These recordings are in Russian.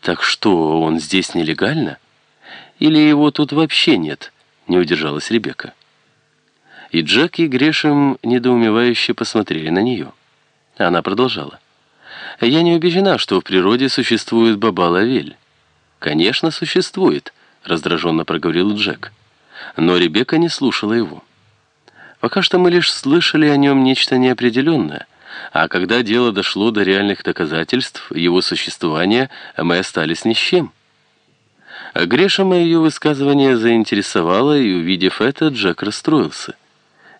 Так что, он здесь нелегально? Или его тут вообще нет? Не удержалась Ребекка. И Джек, и Грешем недоумевающе посмотрели на нее. Она продолжала. «Я не убеждена, что в природе существует Баба-Лавель». «Конечно, существует», — раздраженно проговорил Джек. Но Ребекка не слушала его. «Пока что мы лишь слышали о нем нечто неопределенное, а когда дело дошло до реальных доказательств его существования, мы остались ни с чем». Грешема ее высказывание заинтересовало, и, увидев это, Джек расстроился.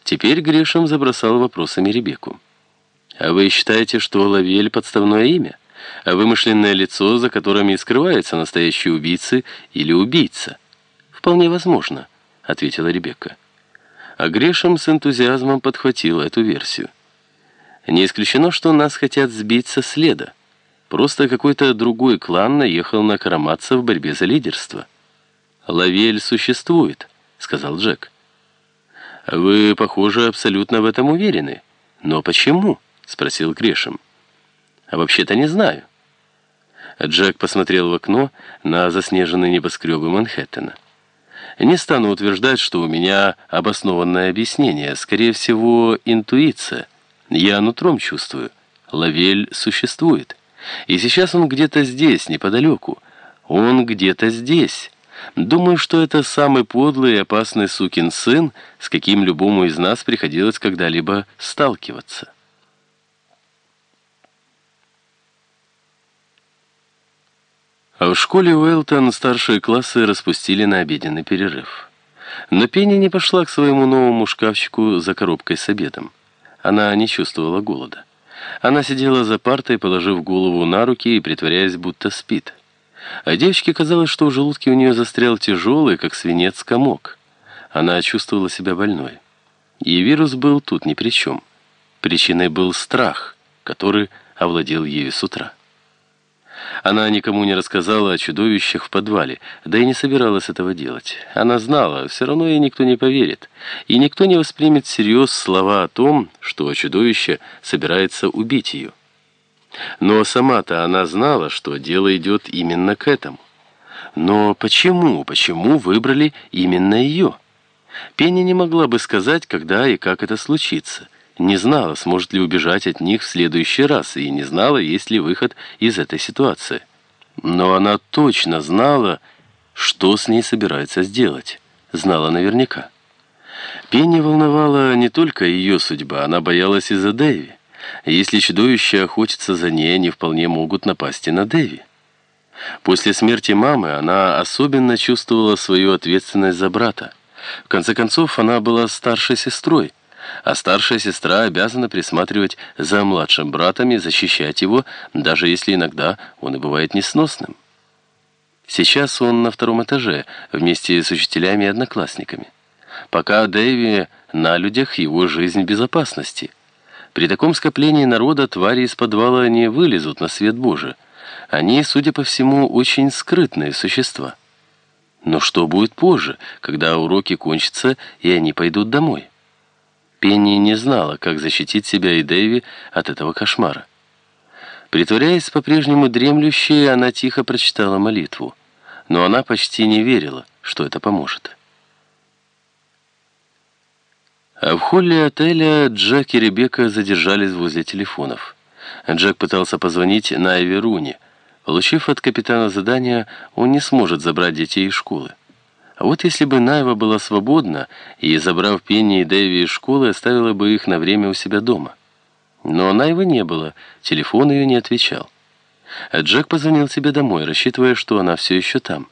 Теперь Грешем забросал вопросами Ребекку. «А вы считаете, что Лавель — подставное имя? А вымышленное лицо, за которым и скрываются настоящие убийцы или убийца?» «Вполне возможно», — ответила Ребекка. А Грешем с энтузиазмом подхватил эту версию. «Не исключено, что нас хотят сбить со следа. Просто какой-то другой клан наехал на Караматца в борьбе за лидерство». «Лавель существует», — сказал Джек. «Вы, похоже, абсолютно в этом уверены. Но почему?» — спросил Грешем. «А вообще-то не знаю». Джек посмотрел в окно на заснеженные небоскребы Манхэттена. «Не стану утверждать, что у меня обоснованное объяснение. Скорее всего, интуиция. Я нутром чувствую. Лавель существует. И сейчас он где-то здесь, неподалеку. Он где-то здесь». Думаю, что это самый подлый и опасный сукин сын, с каким любому из нас приходилось когда-либо сталкиваться. А в школе Уэлтон старшие классы распустили на обеденный перерыв. Но Пенни не пошла к своему новому шкафчику за коробкой с обедом. Она не чувствовала голода. Она сидела за партой, положив голову на руки и притворяясь, будто спит. А девочке казалось, что в желудке у нее застрял тяжелый, как свинец, комок. Она чувствовала себя больной. И вирус был тут ни при чем. Причиной был страх, который овладел ею с утра. Она никому не рассказала о чудовищах в подвале, да и не собиралась этого делать. Она знала, все равно ей никто не поверит, и никто не воспримет всерьез слова о том, что чудовище собирается убить ее. Но сама-то она знала, что дело идет именно к этому. Но почему, почему выбрали именно ее? Пенни не могла бы сказать, когда и как это случится. Не знала, сможет ли убежать от них в следующий раз, и не знала, есть ли выход из этой ситуации. Но она точно знала, что с ней собирается сделать. Знала наверняка. Пенни волновала не только ее судьба, она боялась и за Дэви. Если чудовище охотится за ней, они вполне могут напасть и на Дэви. После смерти мамы она особенно чувствовала свою ответственность за брата. В конце концов, она была старшей сестрой, а старшая сестра обязана присматривать за младшим братом и защищать его, даже если иногда он и бывает несносным. Сейчас он на втором этаже, вместе с учителями и одноклассниками. Пока Дэви на людях, его жизнь в безопасности – при таком скоплении народа твари из подвала не вылезут на свет Божий. Они, судя по всему, очень скрытные существа. Но что будет позже, когда уроки кончатся и они пойдут домой? Пенни не знала, как защитить себя и Дэви от этого кошмара. Притворяясь по-прежнему дремлющей, она тихо прочитала молитву. Но она почти не верила, что это поможет. А в холле отеля Джек и Ребекка задержались возле телефонов. Джек пытался позвонить Найве Руни. Получив от капитана задание, он не сможет забрать детей из школы. А вот если бы Найва была свободна и, забрав Пенни и Дэви из школы, оставила бы их на время у себя дома. Но Найвы не было, телефон ее не отвечал. А Джек позвонил себе домой, рассчитывая, что она все еще там.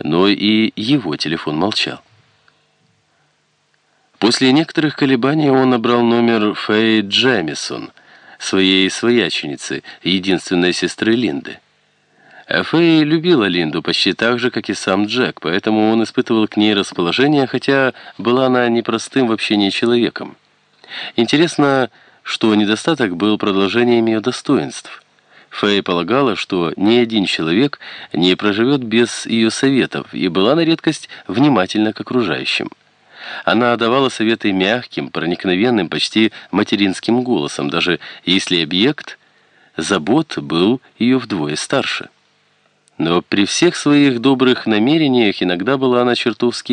Но и его телефон молчал. После некоторых колебаний он набрал номер Фэй Джемисон, своей свояченицы, единственной сестры Линды. Фэй любила Линду почти так же, как и сам Джек, поэтому он испытывал к ней расположение, хотя была она непростым в общении человеком. Интересно, что недостаток был продолжением ее достоинств. Фэй полагала, что ни один человек не проживет без ее советов и была на редкость внимательна к окружающим. Она давала советы мягким, проникновенным, почти материнским голосом, даже если объект забот был ее вдвое старше. Но при всех своих добрых намерениях иногда была она чертовски